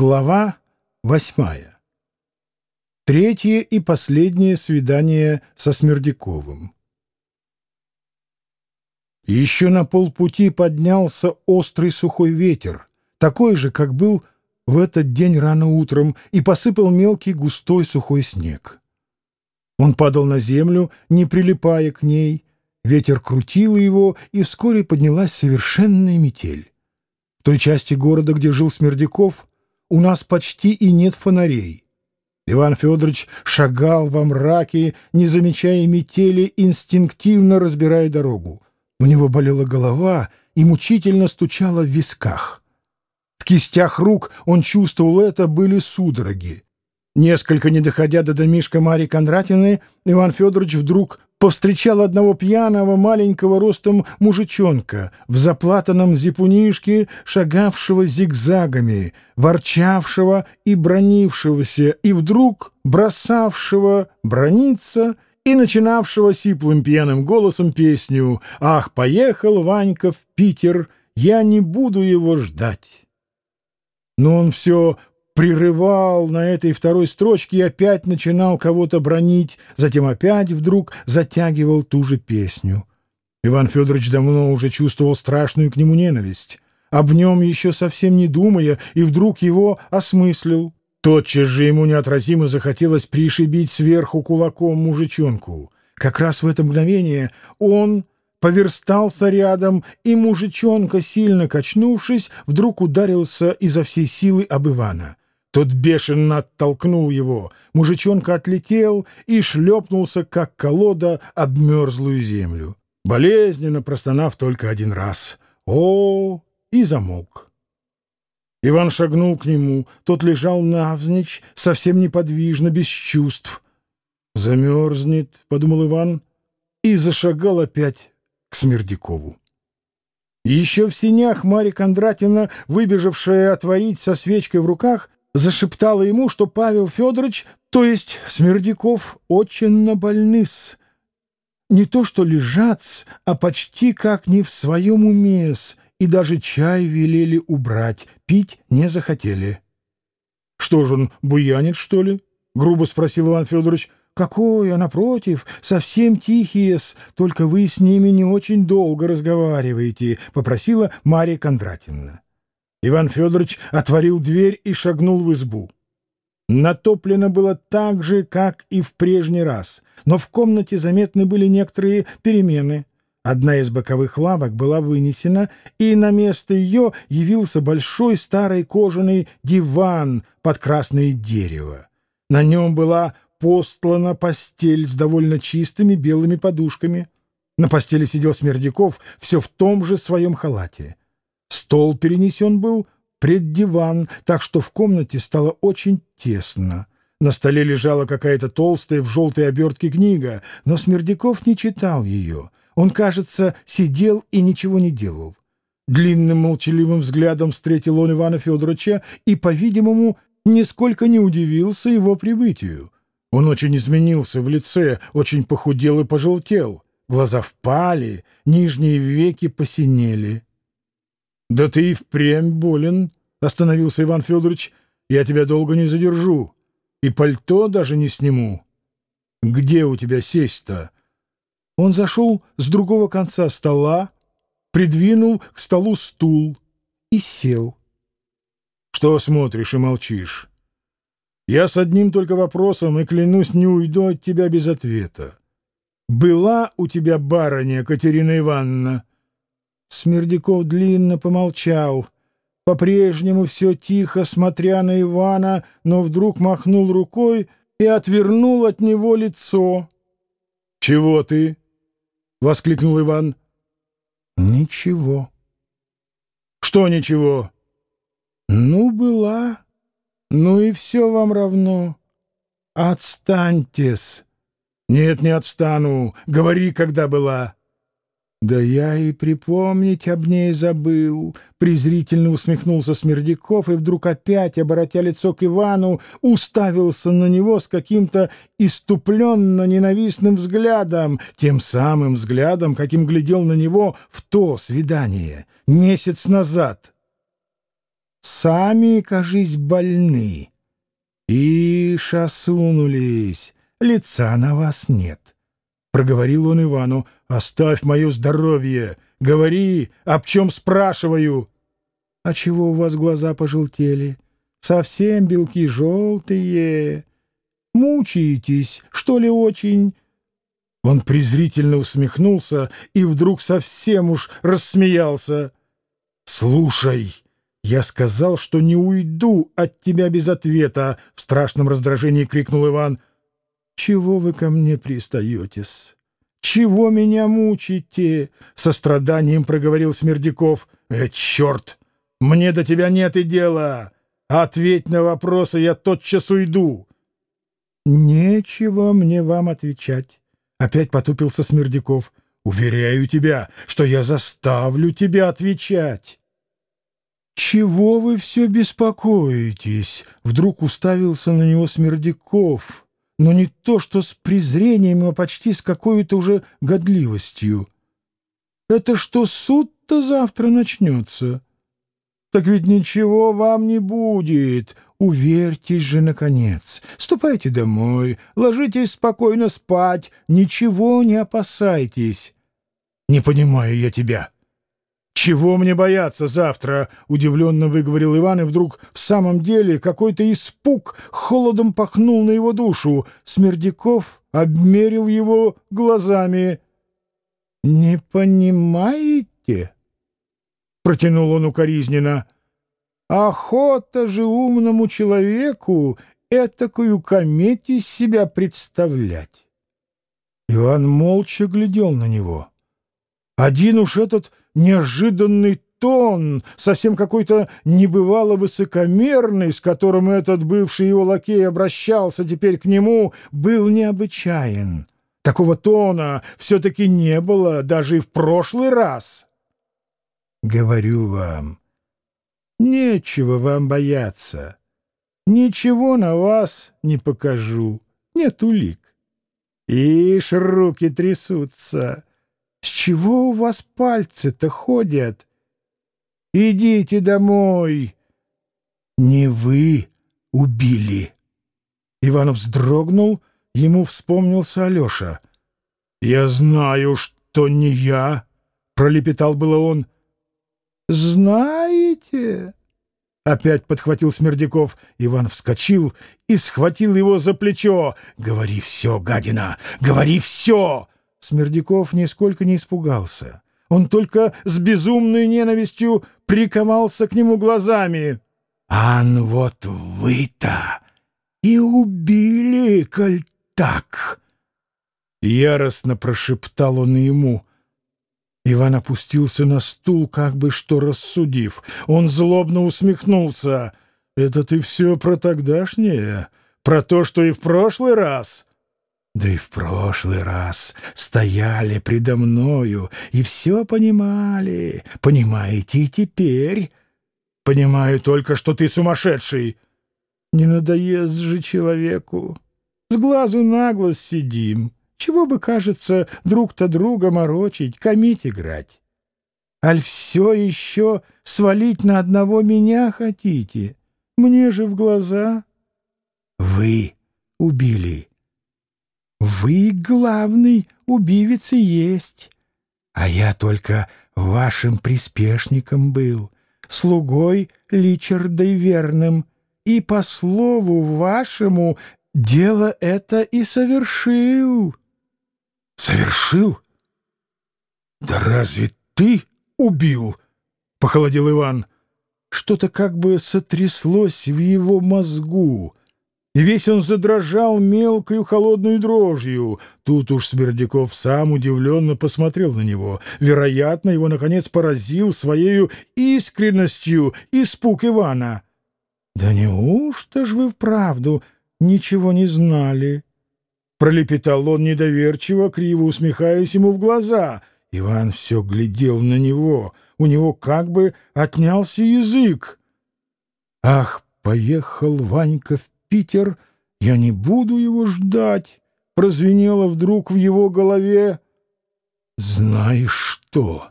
Глава восьмая. Третье и последнее свидание со Смердяковым. Еще на полпути поднялся острый сухой ветер, такой же, как был в этот день рано утром, и посыпал мелкий густой сухой снег. Он падал на землю, не прилипая к ней, ветер крутил его, и вскоре поднялась совершенная метель. В той части города, где жил Смердяков, у нас почти и нет фонарей. Иван Федорович шагал во мраке, не замечая метели, инстинктивно разбирая дорогу. У него болела голова и мучительно стучала в висках. В кистях рук он чувствовал это, были судороги. Несколько не доходя до домишка Марии Кондратиной, Иван Федорович вдруг повстречал одного пьяного маленького ростом мужичонка в заплатанном зипунишке, шагавшего зигзагами, ворчавшего и бронившегося, и вдруг бросавшего брониться и начинавшего сиплым пьяным голосом песню «Ах, поехал Ванька в Питер, я не буду его ждать». Но он все прерывал на этой второй строчке и опять начинал кого-то бронить, затем опять вдруг затягивал ту же песню. Иван Федорович давно уже чувствовал страшную к нему ненависть. Об нем еще совсем не думая, и вдруг его осмыслил. Тотчас же ему неотразимо захотелось пришибить сверху кулаком мужичонку. Как раз в это мгновение он поверстался рядом, и мужичонка, сильно качнувшись, вдруг ударился изо всей силы об Ивана. Тот бешено оттолкнул его. Мужичонка отлетел и шлепнулся, как колода, об мерзлую землю. Болезненно простонав только один раз. О, и замолк. Иван шагнул к нему. Тот лежал навзничь, совсем неподвижно, без чувств. «Замерзнет», — подумал Иван, и зашагал опять к Смердякову. Еще в синях Марья Кондратьевна, выбежавшая отворить со свечкой в руках, зашептала ему, что Павел Федорович, то есть Смердяков, очень больны-с. Не то что лежат а почти как не в своем уме и даже чай велели убрать, пить не захотели. — Что же он, буянит, что ли? — грубо спросил Иван Федорович. — Какой, а напротив, совсем тихие-с, только вы с ними не очень долго разговариваете, — попросила Мария Кондратьевна. Иван Федорович отворил дверь и шагнул в избу. Натоплено было так же, как и в прежний раз, но в комнате заметны были некоторые перемены. Одна из боковых лавок была вынесена, и на место ее явился большой старый кожаный диван под красное дерево. На нем была постлана постель с довольно чистыми белыми подушками. На постели сидел Смердяков все в том же своем халате. Стол перенесен был пред диван, так что в комнате стало очень тесно. На столе лежала какая-то толстая в желтой обертке книга, но Смердяков не читал ее. Он, кажется, сидел и ничего не делал. Длинным молчаливым взглядом встретил он Ивана Федоровича и, по-видимому, нисколько не удивился его прибытию. Он очень изменился в лице, очень похудел и пожелтел. Глаза впали, нижние веки посинели. — Да ты и впрямь болен, — остановился Иван Федорович. — Я тебя долго не задержу. И пальто даже не сниму. Где у тебя сесть-то? Он зашел с другого конца стола, придвинул к столу стул и сел. — Что смотришь и молчишь? Я с одним только вопросом и, клянусь, не уйду от тебя без ответа. Была у тебя барыня Катерина Ивановна? Смердяков длинно помолчал, по-прежнему все тихо, смотря на Ивана, но вдруг махнул рукой и отвернул от него лицо. — Чего ты? — воскликнул Иван. — Ничего. — Что ничего? — Ну, была. Ну и все вам равно. Отстаньтесь. — Нет, не отстану. Говори, когда была. — «Да я и припомнить об ней забыл», — презрительно усмехнулся Смердяков и вдруг опять, оборотя лицо к Ивану, уставился на него с каким-то иступленно ненавистным взглядом, тем самым взглядом, каким глядел на него в то свидание, месяц назад. Сами, кажись, больны. Ишь, осунулись, лица на вас нет. Проговорил он Ивану, оставь мое здоровье, говори, об чем спрашиваю. А чего у вас глаза пожелтели? Совсем белки желтые. Мучаетесь, что ли, очень? Он презрительно усмехнулся и вдруг совсем уж рассмеялся. «Слушай, я сказал, что не уйду от тебя без ответа!» — в страшном раздражении крикнул Иван. «Чего вы ко мне пристаетесь? Чего меня мучите?» — со страданием проговорил Смердяков. «Э, черт! Мне до тебя нет и дела! Ответь на вопросы, я тотчас уйду!» «Нечего мне вам отвечать. Опять потупился Смердяков. «Уверяю тебя, что я заставлю тебя отвечать». «Чего вы все беспокоитесь?» Вдруг уставился на него Смердяков, но не то что с презрением, а почти с какой-то уже годливостью. «Это что, суд-то завтра начнется?» «Так ведь ничего вам не будет. Уверьтесь же, наконец. Ступайте домой, ложитесь спокойно спать, ничего не опасайтесь». «Не понимаю я тебя». «Чего мне бояться завтра?» — удивленно выговорил Иван, и вдруг в самом деле какой-то испуг холодом пахнул на его душу. Смердяков обмерил его глазами. «Не понимаете?» протянул он укоризненно. Охота же умному человеку этакую кометь из себя представлять. Иван молча глядел на него. Один уж этот неожиданный тон, совсем какой-то небывало высокомерный, с которым этот бывший его лакей обращался теперь к нему, был необычайен. Такого тона все-таки не было даже и в прошлый раз. Говорю вам, нечего вам бояться. Ничего на вас не покажу, нет улик. Ишь, руки трясутся. С чего у вас пальцы-то ходят? Идите домой. Не вы убили. Иванов вздрогнул, ему вспомнился Алеша. — Я знаю, что не я, — пролепетал было он, — «Знаете...» Опять подхватил Смердяков. Иван вскочил и схватил его за плечо. «Говори все, гадина! Говори все!» Смердяков нисколько не испугался. Он только с безумной ненавистью приковался к нему глазами. «Ан, вот вы-то и убили, коль так!» Яростно прошептал он ему. Иван опустился на стул, как бы что рассудив. Он злобно усмехнулся. «Это ты все про тогдашнее? Про то, что и в прошлый раз?» «Да и в прошлый раз стояли предо мною и все понимали. Понимаете и теперь?» «Понимаю только, что ты сумасшедший». «Не надоест же человеку. С глазу на глаз сидим». Чего бы, кажется, друг-то друга морочить, комить играть? Аль все еще свалить на одного меня хотите? Мне же в глаза. Вы убили. Вы главный убивец и есть. А я только вашим приспешником был, слугой Личардой верным, и по слову вашему дело это и совершил. Совершил? Да разве ты убил? Похолодел Иван. Что-то как бы сотряслось в его мозгу, и весь он задрожал мелкою холодной дрожью. Тут уж Смердяков сам удивленно посмотрел на него. Вероятно, его, наконец, поразил своей искренностью испуг Ивана. — Да неужто ж вы вправду ничего не знали? Пролепетал он недоверчиво, криво усмехаясь ему в глаза. Иван все глядел на него. У него как бы отнялся язык. «Ах, поехал Ванька в Питер, я не буду его ждать!» Прозвенело вдруг в его голове. «Знаешь что?»